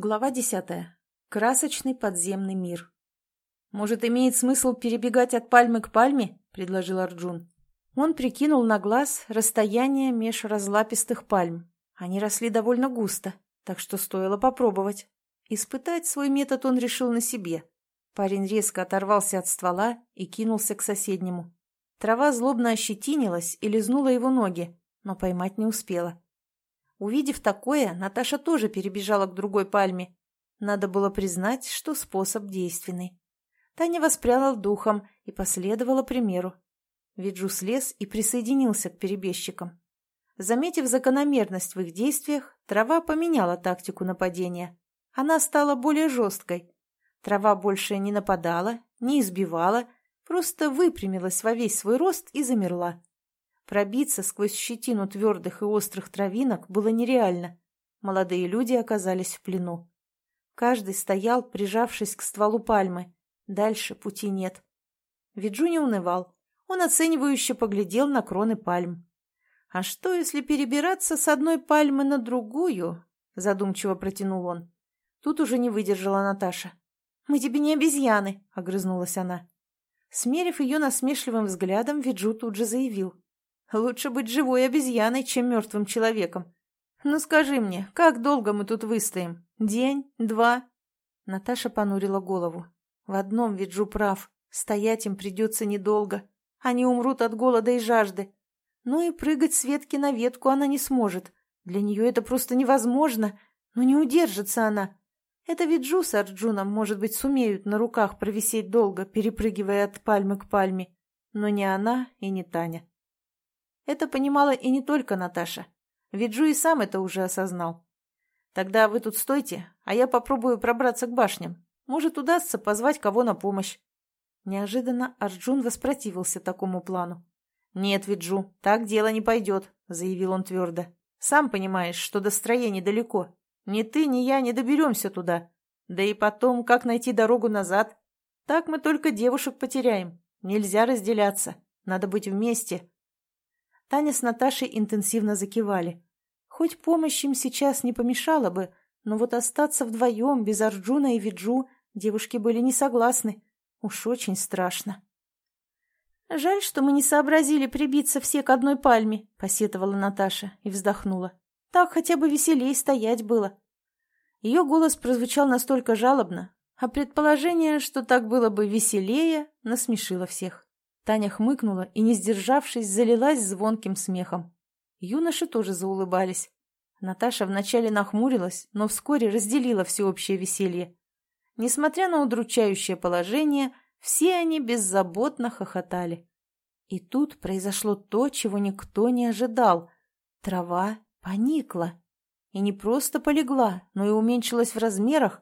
Глава десятая. Красочный подземный мир. «Может, имеет смысл перебегать от пальмы к пальме?» – предложил Арджун. Он прикинул на глаз расстояние меж разлапистых пальм. Они росли довольно густо, так что стоило попробовать. Испытать свой метод он решил на себе. Парень резко оторвался от ствола и кинулся к соседнему. Трава злобно ощетинилась и лизнула его ноги, но поймать не успела. Увидев такое, Наташа тоже перебежала к другой пальме. Надо было признать, что способ действенный. Таня воспряла духом и последовала примеру. Виджу слез и присоединился к перебежчикам. Заметив закономерность в их действиях, трава поменяла тактику нападения. Она стала более жесткой. Трава больше не нападала, не избивала, просто выпрямилась во весь свой рост и замерла. Пробиться сквозь щетину твердых и острых травинок было нереально. Молодые люди оказались в плену. Каждый стоял, прижавшись к стволу пальмы. Дальше пути нет. Виджу не унывал. Он оценивающе поглядел на кроны пальм. «А что, если перебираться с одной пальмы на другую?» Задумчиво протянул он. Тут уже не выдержала Наташа. «Мы тебе не обезьяны», — огрызнулась она. Смерив ее насмешливым взглядом, Виджу тут же заявил. Лучше быть живой обезьяной, чем мертвым человеком. Ну скажи мне, как долго мы тут выстоим? День? Два?» Наташа понурила голову. В одном Виджу прав. Стоять им придется недолго. Они умрут от голода и жажды. Ну и прыгать с ветки на ветку она не сможет. Для нее это просто невозможно. Но не удержится она. Это Виджу с Арджуном, может быть, сумеют на руках провисеть долго, перепрыгивая от пальмы к пальме. Но не она и не Таня. Это понимала и не только Наташа. Виджу и сам это уже осознал. Тогда вы тут стойте, а я попробую пробраться к башням. Может, удастся позвать кого на помощь. Неожиданно Арджун воспротивился такому плану. «Нет, Виджу, так дело не пойдет», — заявил он твердо. «Сам понимаешь, что до строя недалеко. Ни ты, ни я не доберемся туда. Да и потом, как найти дорогу назад? Так мы только девушек потеряем. Нельзя разделяться. Надо быть вместе, Таня с Наташей интенсивно закивали. Хоть помощь им сейчас не помешала бы, но вот остаться вдвоем, без Арджуна и Виджу, девушки были не согласны. Уж очень страшно. «Жаль, что мы не сообразили прибиться все к одной пальме», — посетовала Наташа и вздохнула. «Так хотя бы веселей стоять было». Ее голос прозвучал настолько жалобно, а предположение, что так было бы веселее, насмешило всех. Таня хмыкнула и, не сдержавшись, залилась звонким смехом. Юноши тоже заулыбались. Наташа вначале нахмурилась, но вскоре разделила всеобщее веселье. Несмотря на удручающее положение, все они беззаботно хохотали. И тут произошло то, чего никто не ожидал. Трава поникла. И не просто полегла, но и уменьшилась в размерах.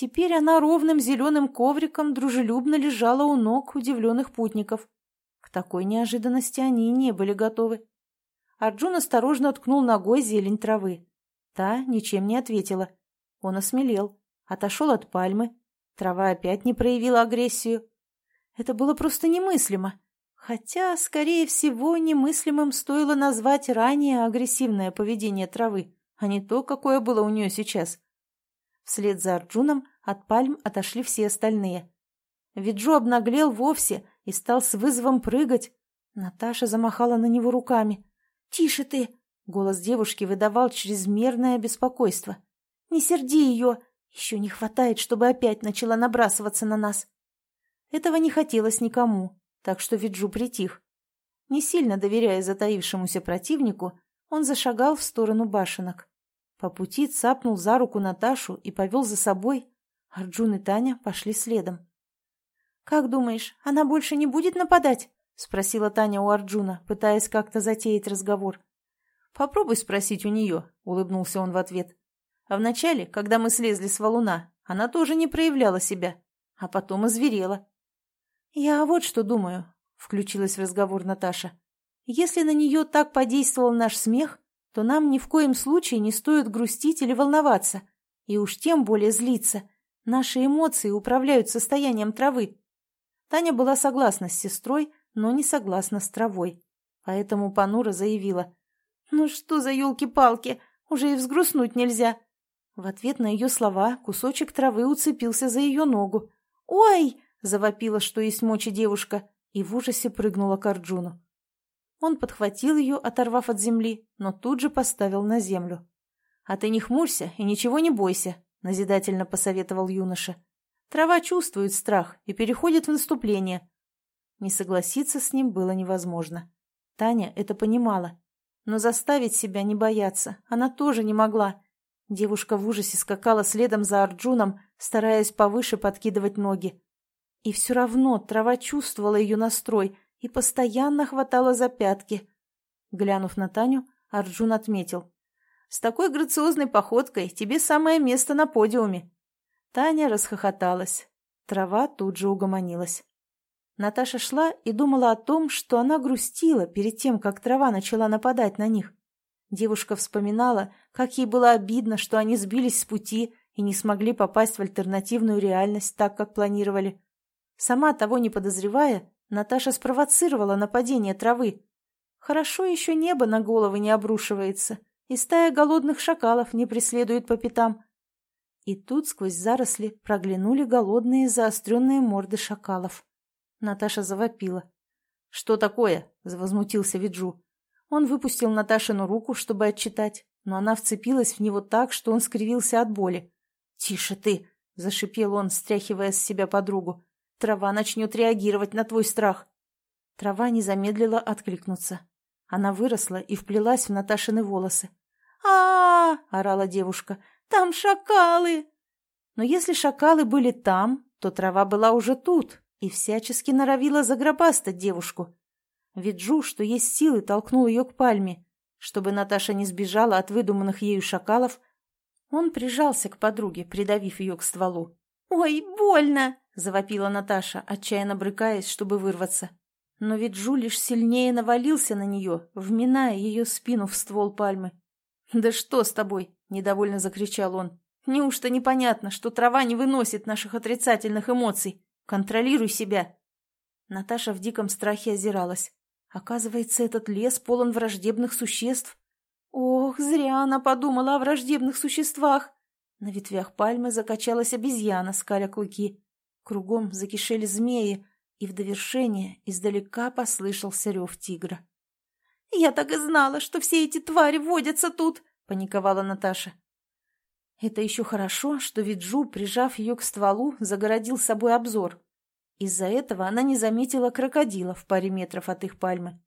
Теперь она ровным зеленым ковриком дружелюбно лежала у ног удивленных путников. К такой неожиданности они не были готовы. Арджун осторожно ткнул ногой зелень травы. Та ничем не ответила. Он осмелел, отошел от пальмы. Трава опять не проявила агрессию. Это было просто немыслимо. Хотя, скорее всего, немыслимым стоило назвать ранее агрессивное поведение травы, а не то, какое было у нее сейчас. Вслед за Арджуном от пальм отошли все остальные. Виджу обнаглел вовсе и стал с вызовом прыгать. Наташа замахала на него руками. «Тише ты!» — голос девушки выдавал чрезмерное беспокойство. «Не серди ее! Еще не хватает, чтобы опять начала набрасываться на нас!» Этого не хотелось никому, так что Виджу притих. Не сильно доверяя затаившемуся противнику, он зашагал в сторону башенок. По пути цапнул за руку Наташу и повел за собой. Арджун и Таня пошли следом. «Как думаешь, она больше не будет нападать?» — спросила Таня у Арджуна, пытаясь как-то затеять разговор. «Попробуй спросить у нее», — улыбнулся он в ответ. «А вначале, когда мы слезли с валуна, она тоже не проявляла себя, а потом озверела». «Я вот что думаю», — включилась в разговор Наташа. «Если на нее так подействовал наш смех, то нам ни в коем случае не стоит грустить или волноваться, и уж тем более злиться. Наши эмоции управляют состоянием травы. Таня была согласна с сестрой, но не согласна с травой. Поэтому Панура заявила. «Ну что за елки-палки? Уже и взгрустнуть нельзя!» В ответ на ее слова кусочек травы уцепился за ее ногу. «Ой!» — завопила, что есть мочи девушка, и в ужасе прыгнула к Арджуну. Он подхватил ее, оторвав от земли, но тут же поставил на землю. «А ты не хмурься и ничего не бойся», — назидательно посоветовал юноша. «Трава чувствует страх и переходит в наступление». Не согласиться с ним было невозможно. Таня это понимала. Но заставить себя не бояться она тоже не могла. Девушка в ужасе скакала следом за Арджуном, стараясь повыше подкидывать ноги. И все равно трава чувствовала ее настрой и постоянно хватала за пятки. Глянув на Таню, Арджун отметил. «С такой грациозной походкой тебе самое место на подиуме». Таня расхохоталась. Трава тут же угомонилась. Наташа шла и думала о том, что она грустила перед тем, как трава начала нападать на них. Девушка вспоминала, как ей было обидно, что они сбились с пути и не смогли попасть в альтернативную реальность так, как планировали. Сама того не подозревая, Наташа спровоцировала нападение травы. Хорошо еще небо на головы не обрушивается, и стая голодных шакалов не преследует по пятам. И тут сквозь заросли проглянули голодные заостренные морды шакалов. Наташа завопила. «Что такое?» — возмутился Виджу. Он выпустил Наташину руку, чтобы отчитать, но она вцепилась в него так, что он скривился от боли. «Тише ты!» — зашипел он, стряхивая с себя подругу. Трава начнет реагировать на твой страх. Трава не замедлила откликнуться. Она выросла и вплелась в Наташины волосы. а, -а, -а орала девушка. «Там шакалы!» Но если шакалы были там, то трава была уже тут и всячески норовила загробастать девушку. Виджу, что есть силы, толкнул ее к пальме. Чтобы Наташа не сбежала от выдуманных ею шакалов, он прижался к подруге, придавив ее к стволу. «Ой, больно!» завопила Наташа, отчаянно брыкаясь, чтобы вырваться. Но ведь Жу лишь сильнее навалился на нее, вминая ее спину в ствол пальмы. «Да что с тобой?» – недовольно закричал он. «Неужто непонятно, что трава не выносит наших отрицательных эмоций? Контролируй себя!» Наташа в диком страхе озиралась. Оказывается, этот лес полон враждебных существ. Ох, зря она подумала о враждебных существах. На ветвях пальмы закачалась обезьяна, скаля клыки. Кругом закишели змеи, и в довершение издалека послышался рев тигра. «Я так и знала, что все эти твари водятся тут!» — паниковала Наташа. Это еще хорошо, что Виджу, прижав ее к стволу, загородил собой обзор. Из-за этого она не заметила крокодила в паре метров от их пальмы.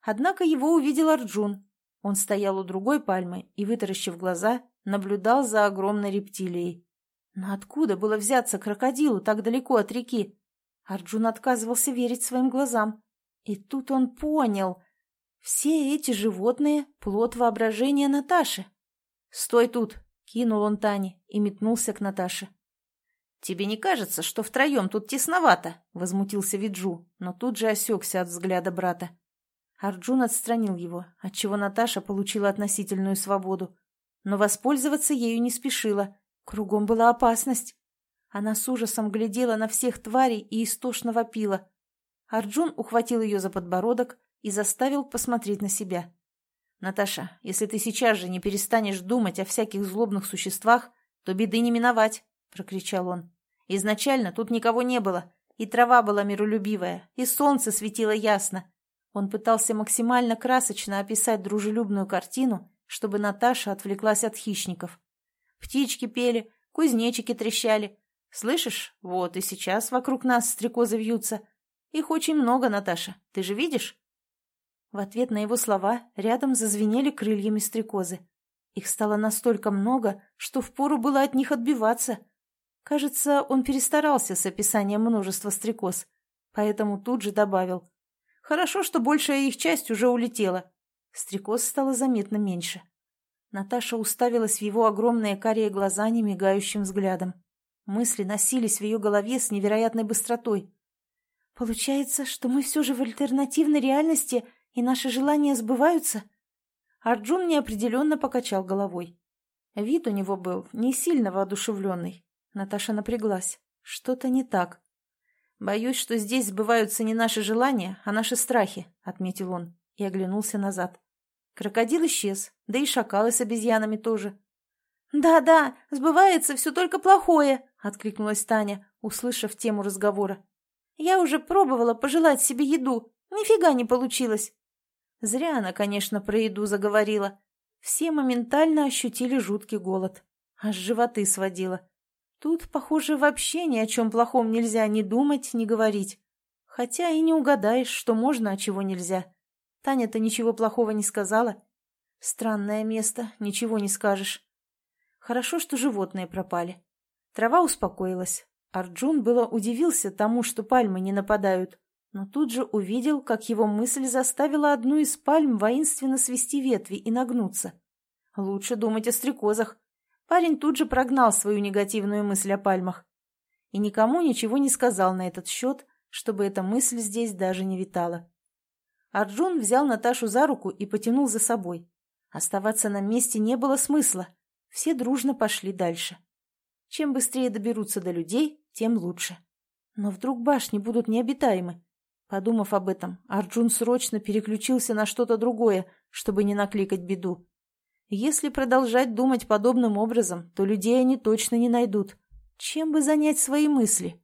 Однако его увидел Арджун. Он стоял у другой пальмы и, вытаращив глаза, наблюдал за огромной рептилией. Но откуда было взяться крокодилу так далеко от реки? Арджун отказывался верить своим глазам. И тут он понял. Все эти животные — плод воображения Наташи. «Стой тут!» — кинул он Тане и метнулся к Наташе. «Тебе не кажется, что втроем тут тесновато?» — возмутился Виджу, но тут же осекся от взгляда брата. Арджун отстранил его, отчего Наташа получила относительную свободу, но воспользоваться ею не спешила, Кругом была опасность. Она с ужасом глядела на всех тварей и истошно вопила. Арджун ухватил ее за подбородок и заставил посмотреть на себя. «Наташа, если ты сейчас же не перестанешь думать о всяких злобных существах, то беды не миновать», — прокричал он. «Изначально тут никого не было, и трава была миролюбивая, и солнце светило ясно». Он пытался максимально красочно описать дружелюбную картину, чтобы Наташа отвлеклась от хищников. Птички пели, кузнечики трещали. Слышишь, вот и сейчас вокруг нас стрекозы вьются. Их очень много, Наташа, ты же видишь?» В ответ на его слова рядом зазвенели крыльями стрекозы. Их стало настолько много, что впору было от них отбиваться. Кажется, он перестарался с описанием множества стрекоз, поэтому тут же добавил. «Хорошо, что большая их часть уже улетела». Стрекоз стало заметно меньше. Наташа уставилась в его огромные карие глаза немигающим взглядом. Мысли носились в ее голове с невероятной быстротой. «Получается, что мы все же в альтернативной реальности, и наши желания сбываются?» Арджун неопределенно покачал головой. Вид у него был не сильно воодушевленный. Наташа напряглась. Что-то не так. «Боюсь, что здесь сбываются не наши желания, а наши страхи», — отметил он и оглянулся назад. Крокодил исчез, да и шакалы с обезьянами тоже. «Да-да, сбывается все только плохое», — откликнулась Таня, услышав тему разговора. «Я уже пробовала пожелать себе еду. Нифига не получилось». Зря она, конечно, про еду заговорила. Все моментально ощутили жуткий голод. Аж животы сводило. Тут, похоже, вообще ни о чем плохом нельзя ни думать, ни говорить. Хотя и не угадаешь, что можно, а чего нельзя. Таня-то ничего плохого не сказала. Странное место, ничего не скажешь. Хорошо, что животные пропали. Трава успокоилась. Арджун было удивился тому, что пальмы не нападают, но тут же увидел, как его мысль заставила одну из пальм воинственно свести ветви и нагнуться. Лучше думать о стрекозах. Парень тут же прогнал свою негативную мысль о пальмах. И никому ничего не сказал на этот счет, чтобы эта мысль здесь даже не витала. Арджун взял Наташу за руку и потянул за собой. Оставаться на месте не было смысла. Все дружно пошли дальше. Чем быстрее доберутся до людей, тем лучше. Но вдруг башни будут необитаемы. Подумав об этом, Арджун срочно переключился на что-то другое, чтобы не накликать беду. Если продолжать думать подобным образом, то людей они точно не найдут. Чем бы занять свои мысли?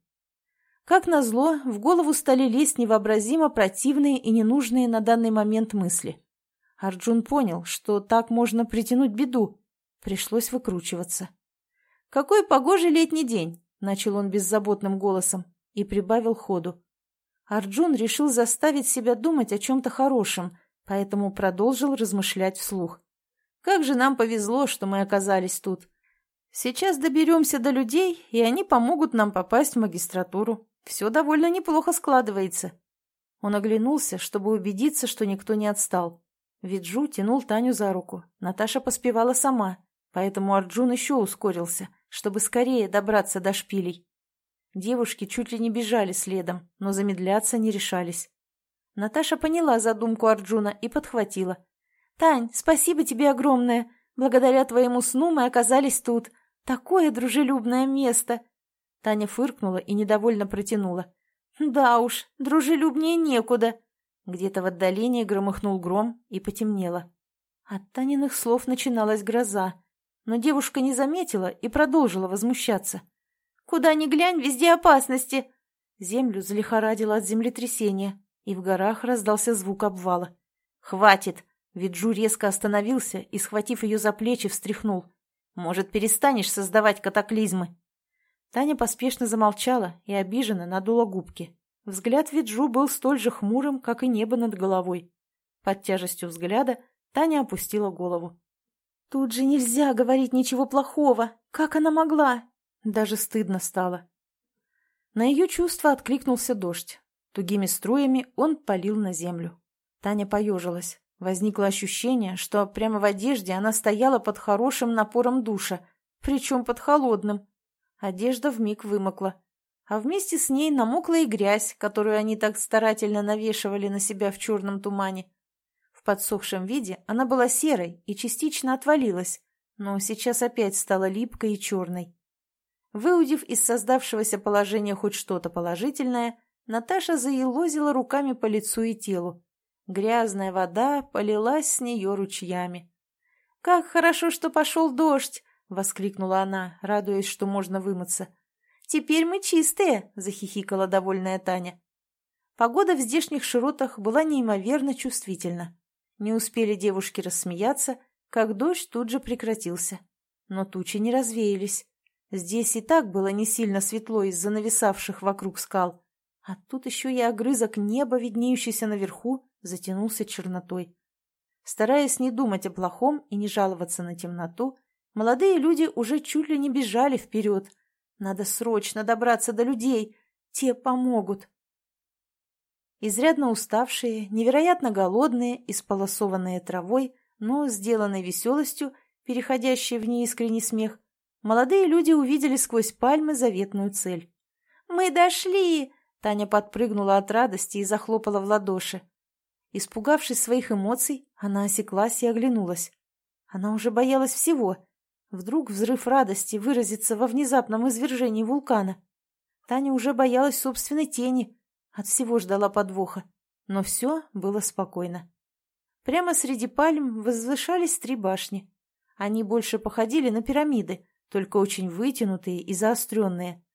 Как назло, в голову стали лезть невообразимо противные и ненужные на данный момент мысли. Арджун понял, что так можно притянуть беду. Пришлось выкручиваться. «Какой погожий летний день!» — начал он беззаботным голосом и прибавил ходу. Арджун решил заставить себя думать о чем-то хорошем, поэтому продолжил размышлять вслух. «Как же нам повезло, что мы оказались тут. Сейчас доберемся до людей, и они помогут нам попасть в магистратуру. Все довольно неплохо складывается». Он оглянулся, чтобы убедиться, что никто не отстал. Виджу тянул Таню за руку. Наташа поспевала сама, поэтому Арджун еще ускорился, чтобы скорее добраться до шпилей. Девушки чуть ли не бежали следом, но замедляться не решались. Наташа поняла задумку Арджуна и подхватила. «Тань, спасибо тебе огромное. Благодаря твоему сну мы оказались тут. Такое дружелюбное место!» Таня фыркнула и недовольно протянула. «Да уж, дружелюбнее некуда!» Где-то в отдалении громыхнул гром и потемнело. От Таниных слов начиналась гроза, но девушка не заметила и продолжила возмущаться. «Куда ни глянь, везде опасности!» Землю залихорадило от землетрясения, и в горах раздался звук обвала. «Хватит!» Виджу резко остановился и, схватив ее за плечи, встряхнул. «Может, перестанешь создавать катаклизмы?» Таня поспешно замолчала и обиженно надула губки. Взгляд Виджу был столь же хмурым, как и небо над головой. Под тяжестью взгляда Таня опустила голову. «Тут же нельзя говорить ничего плохого! Как она могла?» Даже стыдно стало. На ее чувства откликнулся дождь. Тугими струями он полил на землю. Таня поежилась. Возникло ощущение, что прямо в одежде она стояла под хорошим напором душа, причем под холодным. Одежда вмиг вымокла а вместе с ней намокла и грязь, которую они так старательно навешивали на себя в черном тумане. В подсохшем виде она была серой и частично отвалилась, но сейчас опять стала липкой и черной. Выудив из создавшегося положения хоть что-то положительное, Наташа заелозила руками по лицу и телу. Грязная вода полилась с нее ручьями. «Как хорошо, что пошел дождь!» — воскликнула она, радуясь, что можно вымыться. «Теперь мы чистые!» – захихикала довольная Таня. Погода в здешних широтах была неимоверно чувствительна. Не успели девушки рассмеяться, как дождь тут же прекратился. Но тучи не развеялись. Здесь и так было не сильно светло из-за нависавших вокруг скал. А тут еще и огрызок неба, виднеющийся наверху, затянулся чернотой. Стараясь не думать о плохом и не жаловаться на темноту, молодые люди уже чуть ли не бежали вперед – надо срочно добраться до людей. Те помогут. Изрядно уставшие, невероятно голодные, исполосованные травой, но сделанной веселостью, переходящей в неискренний смех, молодые люди увидели сквозь пальмы заветную цель. «Мы дошли!» Таня подпрыгнула от радости и захлопала в ладоши. Испугавшись своих эмоций, она осеклась и оглянулась. Она уже боялась всего Вдруг взрыв радости выразится во внезапном извержении вулкана. Таня уже боялась собственной тени, от всего ждала подвоха. Но все было спокойно. Прямо среди пальм возвышались три башни. Они больше походили на пирамиды, только очень вытянутые и заостренные.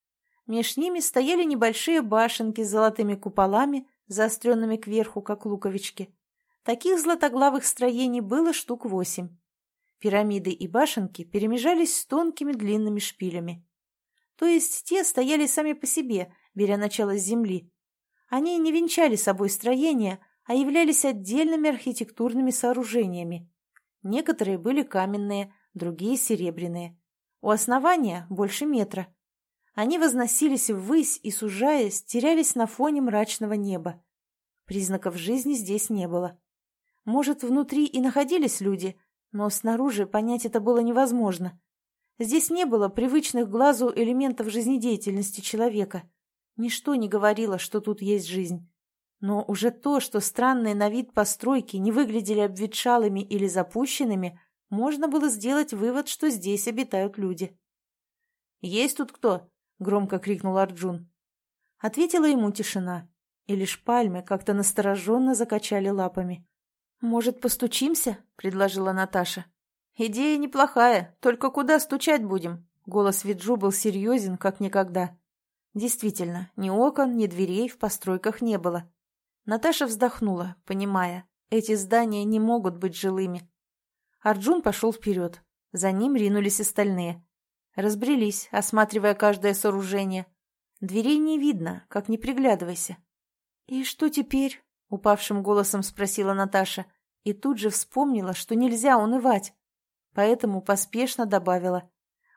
Меж ними стояли небольшие башенки с золотыми куполами, заостренными кверху, как луковички. Таких златоглавых строений было штук восемь. Пирамиды и башенки перемежались с тонкими длинными шпилями. То есть те стояли сами по себе, беря начало с земли. Они не венчали собой строения, а являлись отдельными архитектурными сооружениями. Некоторые были каменные, другие — серебряные. У основания больше метра. Они возносились ввысь и, сужаясь, терялись на фоне мрачного неба. Признаков жизни здесь не было. Может, внутри и находились люди, но снаружи понять это было невозможно. Здесь не было привычных глазу элементов жизнедеятельности человека. Ничто не говорило, что тут есть жизнь. Но уже то, что странные на вид постройки не выглядели обветшалыми или запущенными, можно было сделать вывод, что здесь обитают люди. «Есть тут кто?» — громко крикнул Арджун. Ответила ему тишина, и лишь пальмы как-то настороженно закачали лапами. «Может, постучимся?» — предложила Наташа. «Идея неплохая, только куда стучать будем?» Голос Виджу был серьезен, как никогда. Действительно, ни окон, ни дверей в постройках не было. Наташа вздохнула, понимая, эти здания не могут быть жилыми. Арджун пошел вперед. За ним ринулись остальные. Разбрелись, осматривая каждое сооружение. Дверей не видно, как не приглядывайся. «И что теперь?» — упавшим голосом спросила Наташа, и тут же вспомнила, что нельзя унывать. Поэтому поспешно добавила.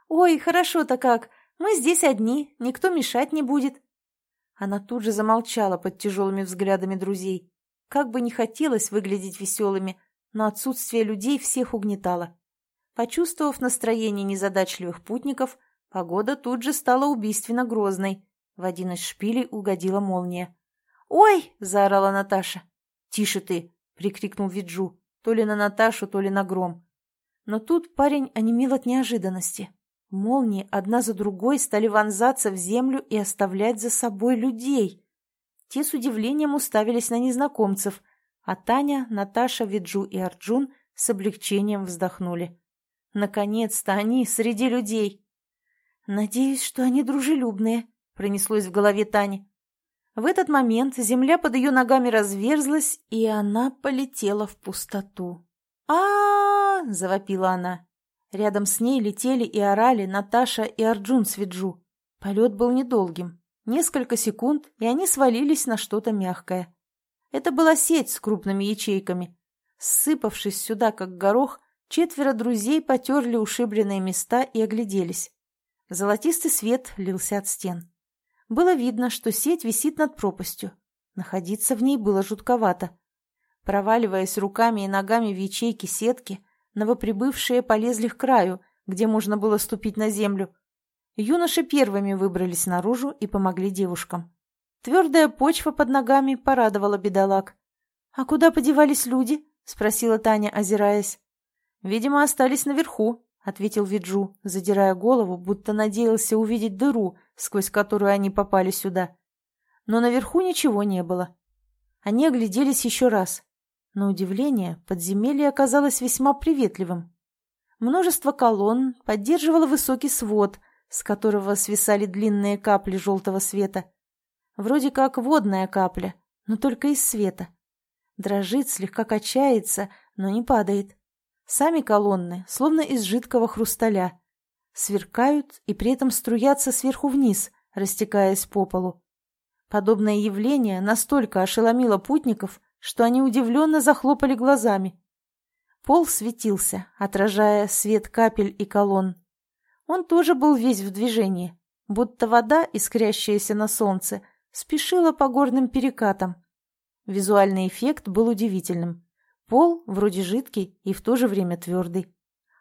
«Ой, хорошо-то как! Мы здесь одни, никто мешать не будет». Она тут же замолчала под тяжелыми взглядами друзей. Как бы не хотелось выглядеть веселыми, но отсутствие людей всех угнетало. Почувствовав настроение незадачливых путников, погода тут же стала убийственно грозной. В один из шпилей угодила молния. «Ой!» — заорала Наташа. «Тише ты!» — прикрикнул Виджу, то ли на Наташу, то ли на гром. Но тут парень онемел от неожиданности. Молнии одна за другой стали вонзаться в землю и оставлять за собой людей. Те с удивлением уставились на незнакомцев, а Таня, Наташа, Виджу и Арджун с облегчением вздохнули. Наконец-то они среди людей. «Надеюсь, что они дружелюбные», — пронеслось в голове Тани. В этот момент земля под ее ногами разверзлась, и она полетела в пустоту. а, завопила она. Рядом с ней летели и орали Наташа и Арджун с Виджу. Полет был недолгим. Несколько секунд, и они свалились на что-то мягкое. Это была сеть с крупными ячейками. Сыпавшись сюда, как горох, четверо друзей потерли ушибленные места и огляделись. Золотистый свет лился от стен. Было видно, что сеть висит над пропастью. Находиться в ней было жутковато. Проваливаясь руками и ногами в ячейки сетки, новоприбывшие полезли к краю, где можно было ступить на землю. Юноши первыми выбрались наружу и помогли девушкам. Твердая почва под ногами порадовала бедолаг. «А куда подевались люди?» — спросила Таня, озираясь. «Видимо, остались наверху», — ответил Виджу, задирая голову, будто надеялся увидеть дыру, сквозь которую они попали сюда. Но наверху ничего не было. Они огляделись еще раз. На удивление, подземелье оказалось весьма приветливым. Множество колонн поддерживало высокий свод, с которого свисали длинные капли желтого света. Вроде как водная капля, но только из света. Дрожит, слегка качается, но не падает. Сами колонны, словно из жидкого хрусталя. Сверкают и при этом струятся сверху вниз, растекаясь по полу. Подобное явление настолько ошеломило путников, что они удивленно захлопали глазами. Пол светился, отражая свет капель и колонн. Он тоже был весь в движении, будто вода, искрящаяся на солнце, спешила по горным перекатам. Визуальный эффект был удивительным. Пол вроде жидкий и в то же время твердый.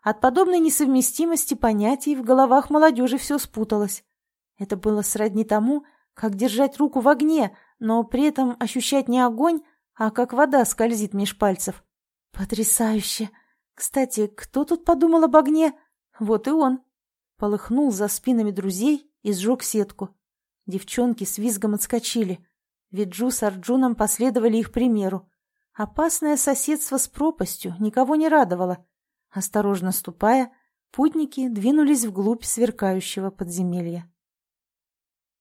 От подобной несовместимости понятий в головах молодежи все спуталось. Это было сродни тому, как держать руку в огне, но при этом ощущать не огонь, а как вода скользит меж пальцев. Потрясающе! Кстати, кто тут подумал об огне? Вот и он. Полыхнул за спинами друзей и сжег сетку. Девчонки с визгом отскочили. Виджу с Арджуном последовали их примеру. Опасное соседство с пропастью никого не радовало. Осторожно ступая, путники двинулись вглубь сверкающего подземелья.